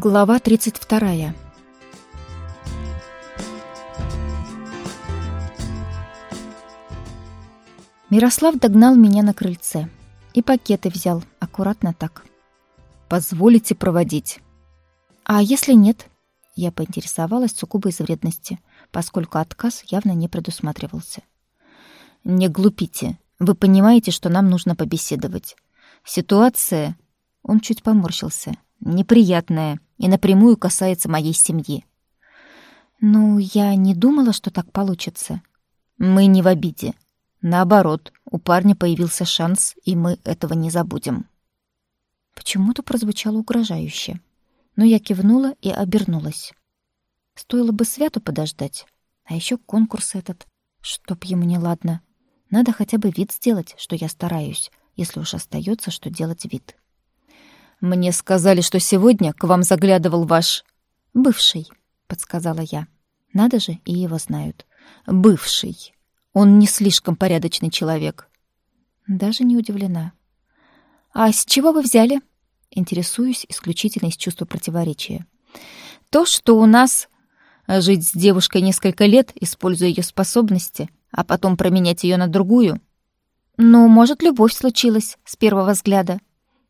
Глава 32. Мирослав догнал меня на крыльце и пакеты взял, аккуратно так. «Позволите проводить?» «А если нет?» Я поинтересовалась сугубо из вредности, поскольку отказ явно не предусматривался. «Не глупите. Вы понимаете, что нам нужно побеседовать. Ситуация...» Он чуть поморщился неприятное и напрямую касается моей семьи. Ну, я не думала, что так получится. Мы не в обиде. Наоборот, у парня появился шанс, и мы этого не забудем. Почему-то прозвучало угрожающе. Но я кивнула и обернулась. Стоило бы Святу подождать. А еще конкурс этот. Чтоб ему не ладно. Надо хотя бы вид сделать, что я стараюсь, если уж остается, что делать вид. Мне сказали, что сегодня к вам заглядывал ваш бывший, подсказала я. Надо же, и его знают. Бывший. Он не слишком порядочный человек. Даже не удивлена. А с чего вы взяли? Интересуюсь исключительно из чувства противоречия. То, что у нас жить с девушкой несколько лет, используя ее способности, а потом променять ее на другую. Ну, может, любовь случилась с первого взгляда.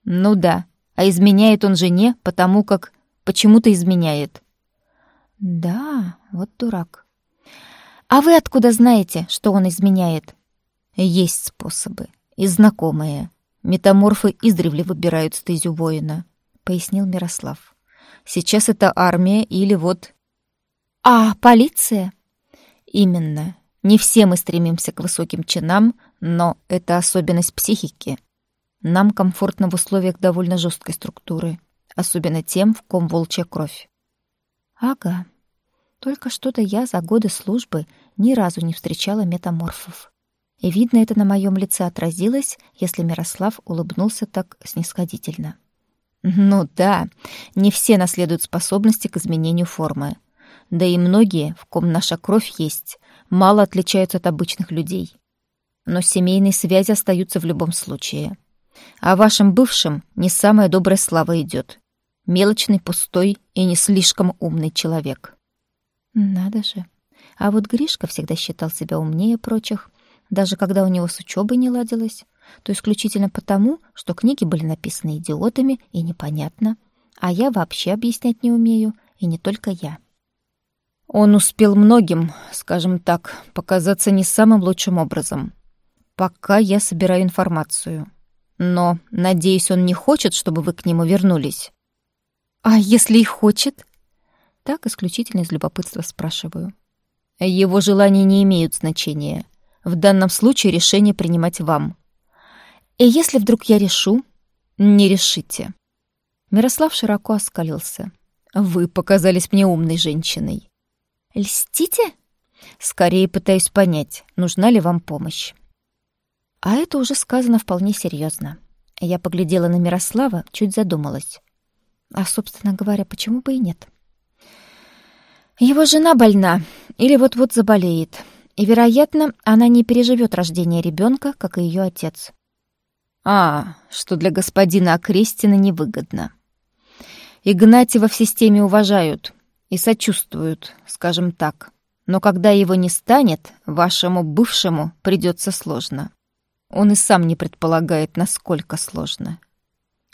Ну да, а изменяет он жене, потому как почему-то изменяет. Да, вот дурак. А вы откуда знаете, что он изменяет? Есть способы. И знакомые. Метаморфы издревле выбирают стезю воина, пояснил Мирослав. Сейчас это армия или вот... А полиция? Именно. Не все мы стремимся к высоким чинам, но это особенность психики. Нам комфортно в условиях довольно жесткой структуры, особенно тем, в ком волчья кровь. Ага. Только что-то я за годы службы ни разу не встречала метаморфов. И видно, это на моем лице отразилось, если Мирослав улыбнулся так снисходительно. Ну да, не все наследуют способности к изменению формы. Да и многие, в ком наша кровь есть, мало отличаются от обычных людей. Но семейные связи остаются в любом случае. А вашим бывшим не самая добрая слава идет. Мелочный, пустой и не слишком умный человек. Надо же. А вот Гришка всегда считал себя умнее прочих, даже когда у него с учебой не ладилось, то исключительно потому, что книги были написаны идиотами и непонятно, а я вообще объяснять не умею, и не только я. Он успел многим, скажем так, показаться не самым лучшим образом. Пока я собираю информацию. Но, надеюсь, он не хочет, чтобы вы к нему вернулись. А если и хочет? Так исключительно из любопытства спрашиваю. Его желания не имеют значения. В данном случае решение принимать вам. И если вдруг я решу? Не решите. Мирослав широко оскалился. Вы показались мне умной женщиной. Льстите? Скорее пытаюсь понять, нужна ли вам помощь. А это уже сказано вполне серьезно. Я поглядела на Мирослава, чуть задумалась. А, собственно говоря, почему бы и нет? Его жена больна или вот-вот заболеет, и, вероятно, она не переживет рождение ребенка, как и ее отец. А, что для господина Окрестина невыгодно. Игнатьева в системе уважают и сочувствуют, скажем так. Но когда его не станет, вашему бывшему придется сложно. Он и сам не предполагает, насколько сложно.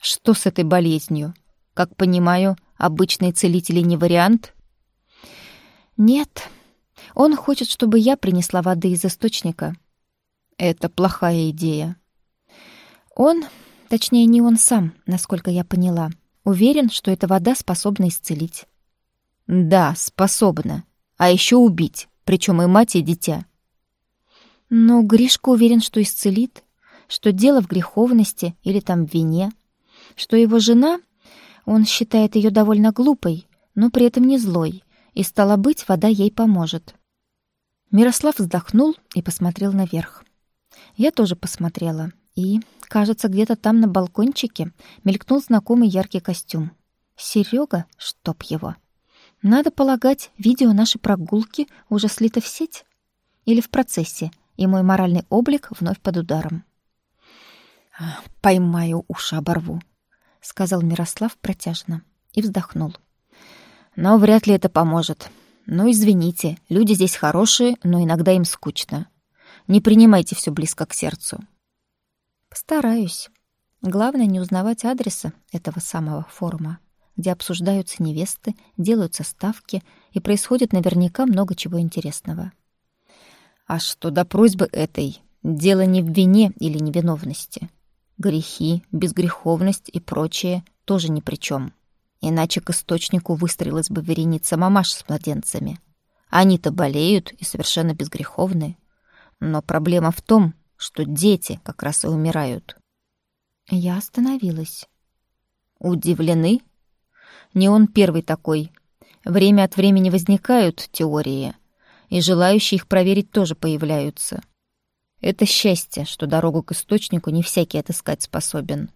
Что с этой болезнью? Как понимаю, обычные целители не вариант? Нет. Он хочет, чтобы я принесла воды из источника. Это плохая идея. Он, точнее, не он сам, насколько я поняла, уверен, что эта вода способна исцелить. Да, способна. А еще убить, причем и мать, и дитя. Но Гришка уверен, что исцелит, что дело в греховности или там в вине, что его жена, он считает ее довольно глупой, но при этом не злой, и стало быть, вода ей поможет. Мирослав вздохнул и посмотрел наверх. Я тоже посмотрела, и, кажется, где-то там на балкончике мелькнул знакомый яркий костюм. Серега, чтоб его. Надо полагать, видео нашей прогулки уже слито в сеть или в процессе, и мой моральный облик вновь под ударом. «Поймаю уши, оборву», — сказал Мирослав протяжно. и вздохнул. Но вряд ли это поможет. Ну, извините, люди здесь хорошие, но иногда им скучно. Не принимайте все близко к сердцу. Постараюсь. Главное не узнавать адреса этого самого форума, где обсуждаются невесты, делаются ставки и происходит наверняка много чего интересного. А что до просьбы этой? Дело не в вине или невиновности. Грехи, безгреховность и прочее тоже ни при чем. Иначе к источнику выстроилась бы вереница мамаш с младенцами. Они-то болеют и совершенно безгреховны. Но проблема в том, что дети как раз и умирают. Я остановилась. Удивлены? Не он первый такой. Время от времени возникают теории, и желающие их проверить тоже появляются. Это счастье, что дорогу к источнику не всякий отыскать способен.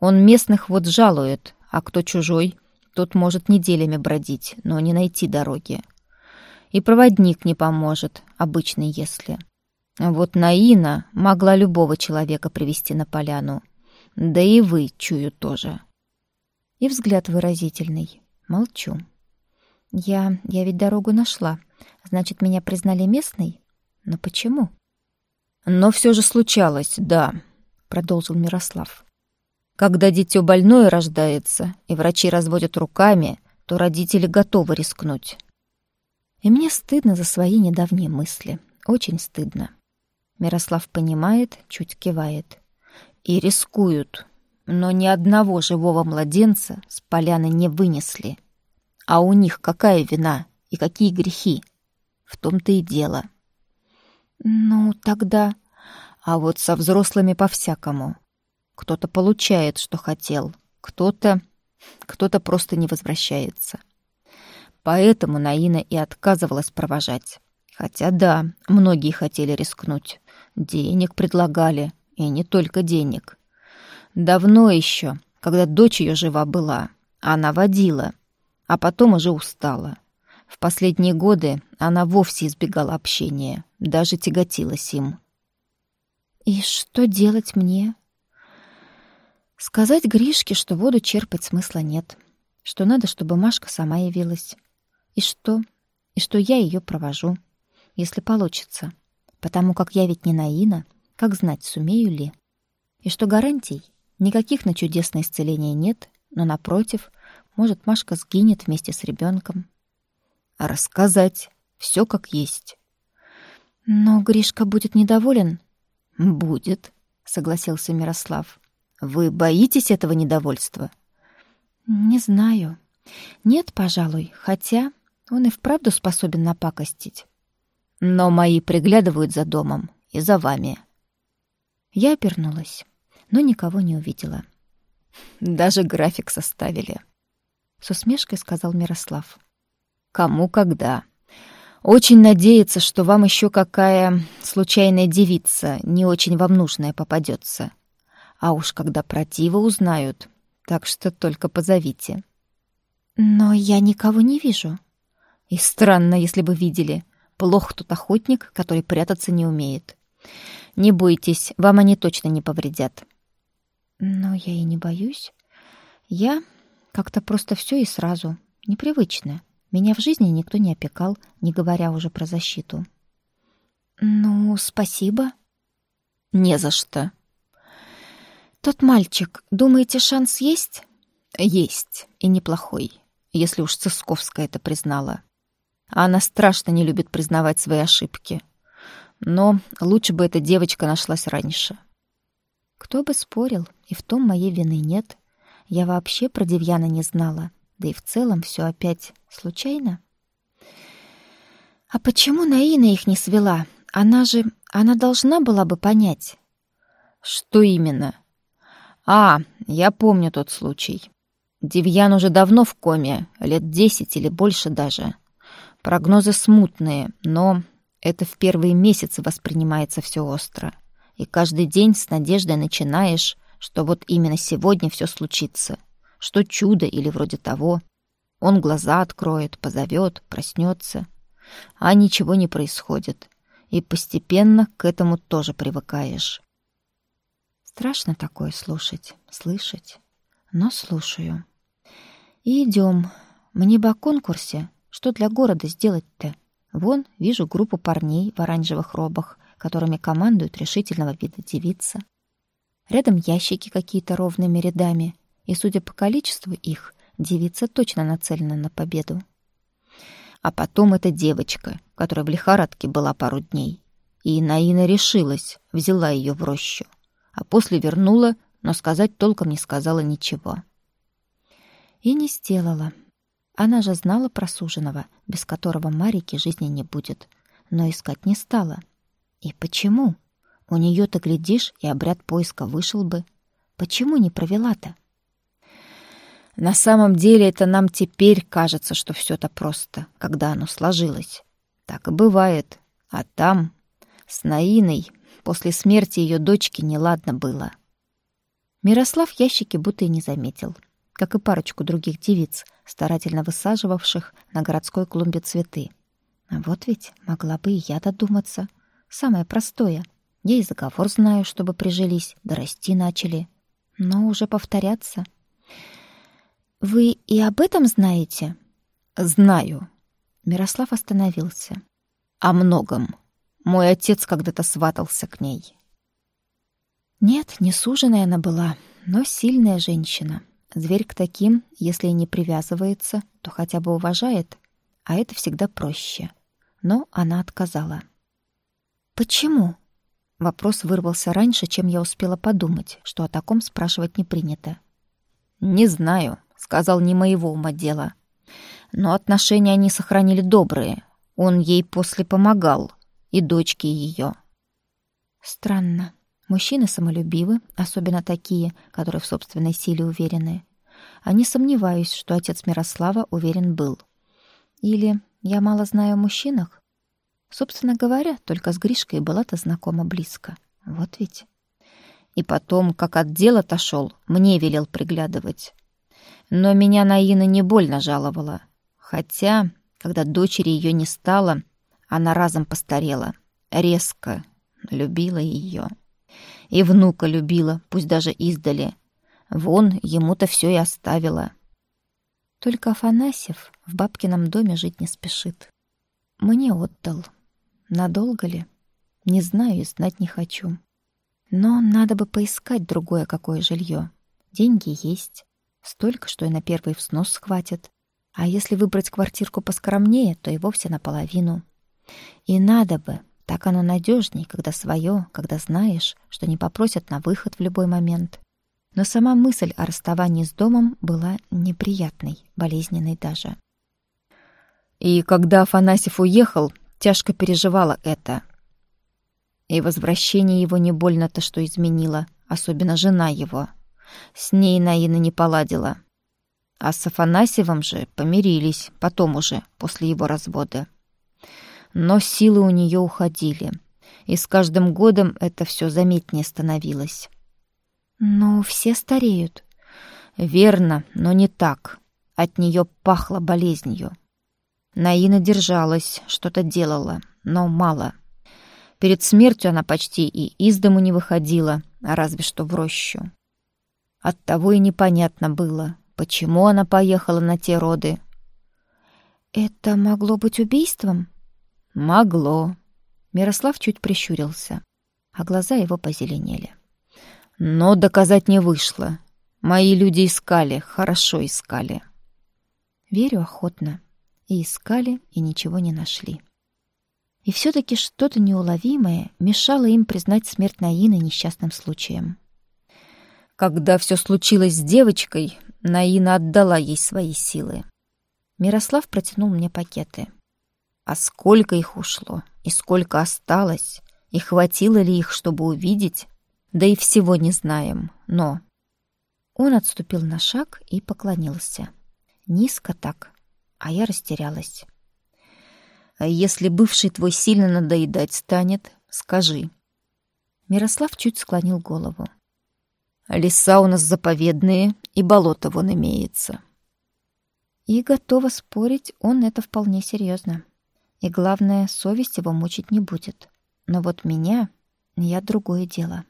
Он местных вот жалует, а кто чужой, тот может неделями бродить, но не найти дороги. И проводник не поможет, обычный если. Вот Наина могла любого человека привести на поляну. Да и вы, чую, тоже. И взгляд выразительный. Молчу. Я... я ведь дорогу нашла. Значит, меня признали местной? Но почему? Но все же случалось, да, продолжил Мирослав. Когда дитё больное рождается, и врачи разводят руками, то родители готовы рискнуть. И мне стыдно за свои недавние мысли. Очень стыдно. Мирослав понимает, чуть кивает. И рискуют. Но ни одного живого младенца с поляны не вынесли. А у них какая вина и какие грехи? В том-то и дело. Ну, тогда... А вот со взрослыми по-всякому. Кто-то получает, что хотел, кто-то... кто-то просто не возвращается. Поэтому Наина и отказывалась провожать. Хотя да, многие хотели рискнуть. Денег предлагали, и не только денег. Давно еще, когда дочь ее жива была, она водила, а потом уже устала. В последние годы она вовсе избегала общения, даже тяготилась им. «И что делать мне?» Сказать Гришке, что воду черпать смысла нет, что надо, чтобы Машка сама явилась. И что? И что я ее провожу, если получится. Потому как я ведь не Наина, как знать, сумею ли. И что гарантий? Никаких на чудесное исцеление нет, но, напротив, может, Машка сгинет вместе с ребенком. А рассказать все как есть. Но Гришка будет недоволен. Будет, согласился Мирослав. Вы боитесь этого недовольства? Не знаю. Нет, пожалуй, хотя он и вправду способен напакостить. Но мои приглядывают за домом и за вами. Я обернулась, но никого не увидела. Даже график составили. С усмешкой сказал Мирослав. Кому когда. Очень надеется, что вам еще какая случайная девица, не очень вам нужная, попадется. А уж когда противы узнают, так что только позовите. Но я никого не вижу. И странно, если бы видели. Плох тот охотник, который прятаться не умеет. Не бойтесь, вам они точно не повредят. Но я и не боюсь. Я как-то просто все и сразу. Непривычно. Меня в жизни никто не опекал, не говоря уже про защиту. Ну, спасибо. Не за что. Тот мальчик, думаете, шанс есть? Есть, и неплохой, если уж Цисковская это признала. Она страшно не любит признавать свои ошибки. Но лучше бы эта девочка нашлась раньше. Кто бы спорил, и в том моей вины нет. Я вообще про Девьяна не знала, да и в целом все опять случайно. А почему Наина их не свела? Она же... она должна была бы понять. Что именно? А, я помню тот случай. Девьян уже давно в коме, лет десять или больше даже. Прогнозы смутные, но это в первые месяцы воспринимается все остро. И каждый день с надеждой начинаешь, что вот именно сегодня все случится. Что чудо или вроде того. Он глаза откроет, позовет, проснется. А ничего не происходит. И постепенно к этому тоже привыкаешь. Страшно такое слушать, слышать, но слушаю. И идем. Мне бы о конкурсе. Что для города сделать-то? Вон, вижу группу парней в оранжевых робах, которыми командуют решительного вида девица. Рядом ящики какие-то ровными рядами, и, судя по количеству их, девица точно нацелена на победу. А потом эта девочка, которая в лихорадке была пару дней. И Наина решилась, взяла ее в рощу. А после вернула, но сказать толком не сказала ничего. И не сделала. Она же знала про суженого, без которого Марики жизни не будет, но искать не стала. И почему? У нее то глядишь, и обряд поиска вышел бы. Почему не провела-то? На самом деле это нам теперь кажется, что все это просто, когда оно сложилось. Так и бывает. А там, с Наиной, после смерти ее дочки неладно было. Мирослав ящики будто и не заметил, как и парочку других девиц, старательно высаживавших на городской клумбе цветы. А вот ведь могла бы и я додуматься. Самое простое. Я и заговор знаю, чтобы прижились, да расти начали. Но уже повторяться — вы и об этом знаете? Знаю. Мирослав остановился. О многом. Мой отец когда-то сватался к ней. Нет, не суженая она была, но сильная женщина. Зверь к таким, если и не привязывается, то хотя бы уважает, а это всегда проще. Но она отказала. Почему? Вопрос вырвался раньше, чем я успела подумать, что о таком спрашивать не принято. Не знаю, сказал не моего ума дело. Но отношения они сохранили добрые. Он ей после помогал, и дочке ее. Странно. Мужчины самолюбивы, особенно такие, которые в собственной силе уверены. А не сомневаюсь, что отец Мирослава уверен был. Или я мало знаю о мужчинах? Собственно говоря, только с Гришкой была-то знакома близко. Вот ведь. И потом, как от дела отошел, мне велел приглядывать. Но меня Наина не больно жаловала. Хотя, когда дочери ее не стало, она разом постарела. Резко любила ее. И внука любила, пусть даже издали. Вон ему-то все и оставила. Только Афанасьев в бабкином доме жить не спешит. Мне отдал. Надолго ли? Не знаю и знать не хочу. Но надо бы поискать другое какое жилье. Деньги есть. Столько, что и на первый взнос схватит. А если выбрать квартирку поскромнее, то и вовсе наполовину. И надо бы, так оно надежней, когда свое, когда знаешь, что не попросят на выход в любой момент. Но сама мысль о расставании с домом была неприятной, болезненной даже. И когда Афанасьев уехал, тяжко переживала это. И возвращение его не больно-то что изменило, особенно жена его — с ней Наина не поладила. А с Афанасьевым же помирились, потом уже, после его развода. Но силы у нее уходили, и с каждым годом это все заметнее становилось. Но все стареют. Верно, но не так. От нее пахло болезнью. Наина держалась, что-то делала, но мало. Перед смертью она почти и из дому не выходила, а разве что в рощу. Оттого и непонятно было, почему она поехала на те роды. «Это могло быть убийством?» «Могло». Мирослав чуть прищурился, а глаза его позеленели. «Но доказать не вышло. Мои люди искали, хорошо искали». Верю охотно. И искали, и ничего не нашли. И все таки что-то неуловимое мешало им признать смерть Наины несчастным случаем. Когда все случилось с девочкой, Наина отдала ей свои силы. Мирослав протянул мне пакеты. А сколько их ушло, и сколько осталось, и хватило ли их, чтобы увидеть, да и всего не знаем, но... Он отступил на шаг и поклонился. Низко так, а я растерялась. А если бывший твой сильно надоедать станет, скажи. Мирослав чуть склонил голову. Леса у нас заповедные, и болото вон имеется. И готова спорить, он это вполне серьезно. И главное, совесть его мучить не будет. Но вот меня, я другое дело.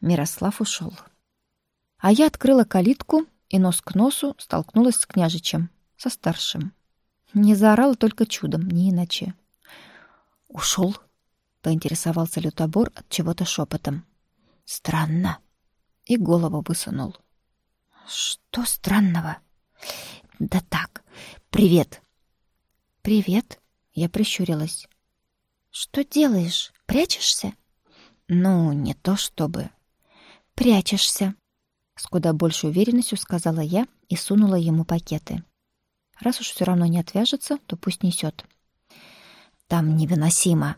Мирослав ушел. А я открыла калитку и нос к носу столкнулась с княжичем, со старшим. Не заорала только чудом, не иначе. Ушел, поинтересовался лютобор от чего-то шепотом. Странно. И голову высунул. Что странного? Да так. Привет. Привет. Я прищурилась. Что делаешь? Прячешься? Ну, не то чтобы. Прячешься, с куда большей уверенностью сказала я и сунула ему пакеты. Раз уж все равно не отвяжется, то пусть несет. Там невыносимо.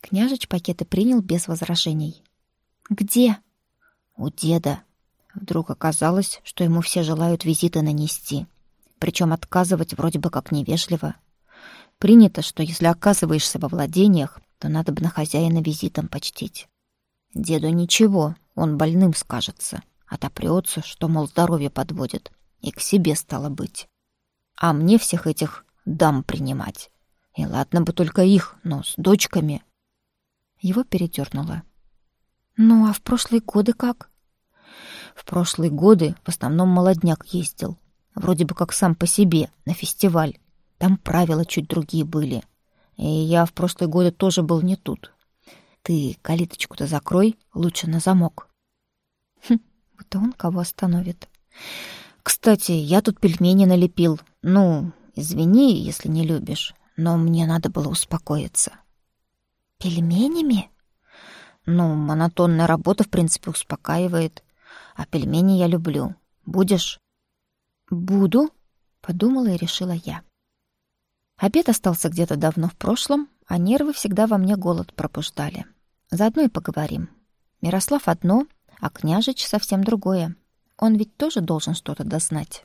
Княжич пакеты принял без возражений. Где? У деда. Вдруг оказалось, что ему все желают визиты нанести. Причем отказывать вроде бы как невежливо. Принято, что если оказываешься во владениях, то надо бы на хозяина визитом почтить. Деду ничего, он больным скажется. Отопрется, что, мол, здоровье подводит. И к себе стало быть. А мне всех этих дам принимать. И ладно бы только их, но с дочками. Его передернуло. Ну, а в прошлые годы как? В прошлые годы в основном молодняк ездил. Вроде бы как сам по себе, на фестиваль. Там правила чуть другие были. И я в прошлые годы тоже был не тут. Ты калиточку-то закрой, лучше на замок. Хм, будто он кого остановит. Кстати, я тут пельмени налепил. Ну, извини, если не любишь, но мне надо было успокоиться. Пельменями? Ну, монотонная работа, в принципе, успокаивает. А пельмени я люблю. Будешь? Буду, подумала и решила я. Обед остался где-то давно в прошлом, а нервы всегда во мне голод пробуждали. Заодно и поговорим. Мирослав одно, а княжич совсем другое. Он ведь тоже должен что-то дознать.